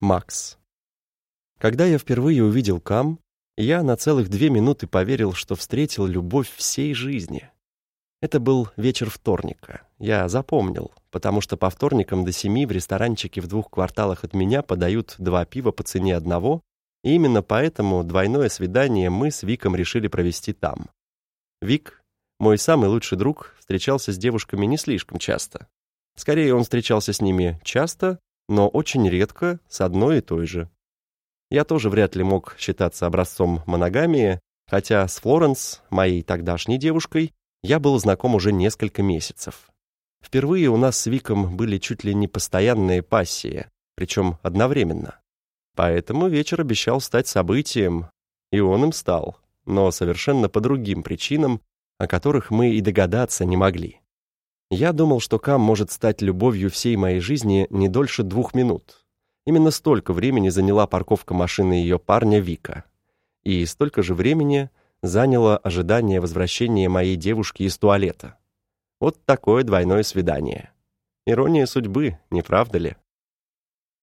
Макс. Когда я впервые увидел Кам, я на целых две минуты поверил, что встретил любовь всей жизни. Это был вечер вторника. Я запомнил, потому что по вторникам до семи в ресторанчике в двух кварталах от меня подают два пива по цене одного, и именно поэтому двойное свидание мы с Виком решили провести там. Вик, мой самый лучший друг, встречался с девушками не слишком часто. Скорее, он встречался с ними часто, но очень редко с одной и той же. Я тоже вряд ли мог считаться образцом моногамии, хотя с Флоренс, моей тогдашней девушкой, я был знаком уже несколько месяцев. Впервые у нас с Виком были чуть ли не постоянные пассии, причем одновременно. Поэтому вечер обещал стать событием, и он им стал, но совершенно по другим причинам, о которых мы и догадаться не могли. Я думал, что Кам может стать любовью всей моей жизни не дольше двух минут. Именно столько времени заняла парковка машины ее парня Вика. И столько же времени заняло ожидание возвращения моей девушки из туалета. Вот такое двойное свидание. Ирония судьбы, не правда ли?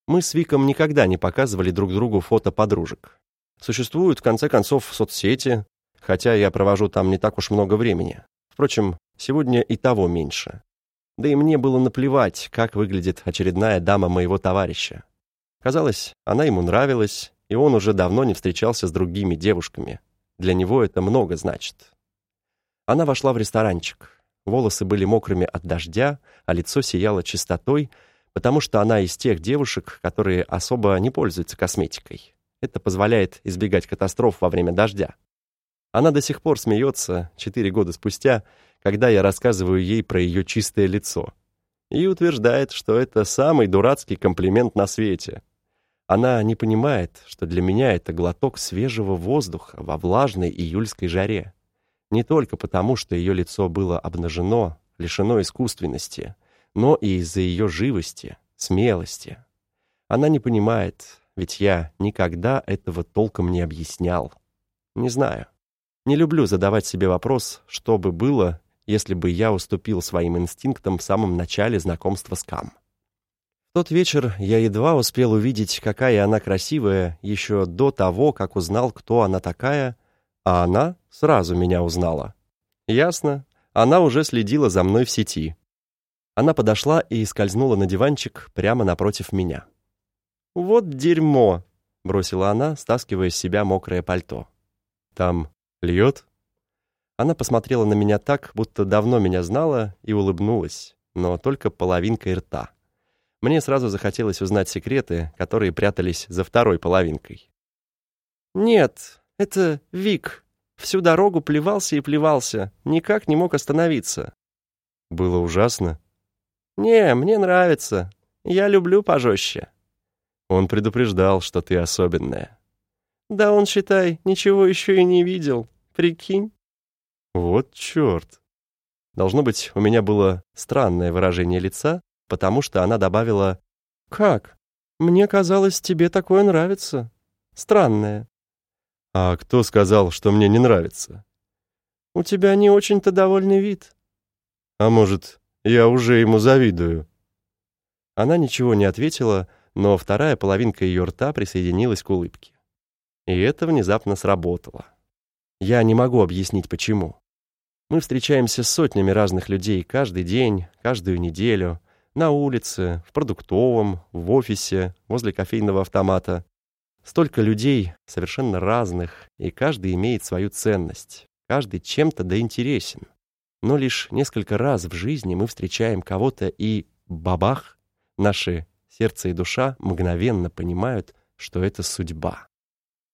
Мы с Виком никогда не показывали друг другу фото подружек. Существуют, в конце концов, соцсети, хотя я провожу там не так уж много времени. Впрочем, сегодня и того меньше. Да и мне было наплевать, как выглядит очередная дама моего товарища. Казалось, она ему нравилась, и он уже давно не встречался с другими девушками. Для него это много значит. Она вошла в ресторанчик. Волосы были мокрыми от дождя, а лицо сияло чистотой, потому что она из тех девушек, которые особо не пользуются косметикой. Это позволяет избегать катастроф во время дождя. Она до сих пор смеется, четыре года спустя, когда я рассказываю ей про ее чистое лицо. И утверждает, что это самый дурацкий комплимент на свете. Она не понимает, что для меня это глоток свежего воздуха во влажной июльской жаре. Не только потому, что ее лицо было обнажено, лишено искусственности, но и из-за ее живости, смелости. Она не понимает, ведь я никогда этого толком не объяснял. Не знаю. Не люблю задавать себе вопрос, что бы было, если бы я уступил своим инстинктам в самом начале знакомства с Кам. В тот вечер я едва успел увидеть, какая она красивая, еще до того, как узнал, кто она такая, а она сразу меня узнала. Ясно, она уже следила за мной в сети. Она подошла и скользнула на диванчик прямо напротив меня. «Вот дерьмо!» — бросила она, стаскивая с себя мокрое пальто. «Там Льет?» Она посмотрела на меня так, будто давно меня знала, и улыбнулась, но только половинкой рта. Мне сразу захотелось узнать секреты, которые прятались за второй половинкой. «Нет, это Вик. Всю дорогу плевался и плевался, никак не мог остановиться». «Было ужасно?» «Не, мне нравится. Я люблю пожестче». Он предупреждал, что ты особенная. «Да он, считай, ничего еще и не видел. Прикинь. Вот черт. Должно быть, у меня было странное выражение лица, потому что она добавила «Как? Мне казалось, тебе такое нравится. Странное». «А кто сказал, что мне не нравится?» «У тебя не очень-то довольный вид». «А может, я уже ему завидую?» Она ничего не ответила, но вторая половинка ее рта присоединилась к улыбке. И это внезапно сработало. Я не могу объяснить, почему. Мы встречаемся с сотнями разных людей каждый день, каждую неделю, на улице, в продуктовом, в офисе, возле кофейного автомата. Столько людей, совершенно разных, и каждый имеет свою ценность, каждый чем-то да интересен. Но лишь несколько раз в жизни мы встречаем кого-то и бабах, наши сердце и душа мгновенно понимают, что это судьба.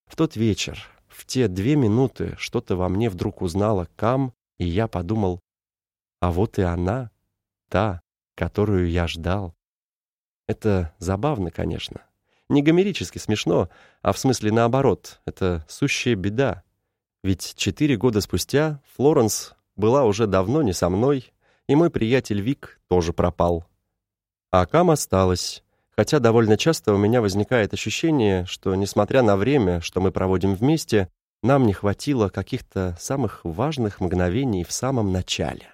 В тот вечер, в те две минуты что-то во мне вдруг узнала Кам, и я подумал, а вот и она, та, которую я ждал. Это забавно, конечно. Не гомерически смешно, а в смысле наоборот, это сущая беда. Ведь четыре года спустя Флоренс была уже давно не со мной, и мой приятель Вик тоже пропал. А Кам осталась, хотя довольно часто у меня возникает ощущение, что, несмотря на время, что мы проводим вместе, нам не хватило каких-то самых важных мгновений в самом начале.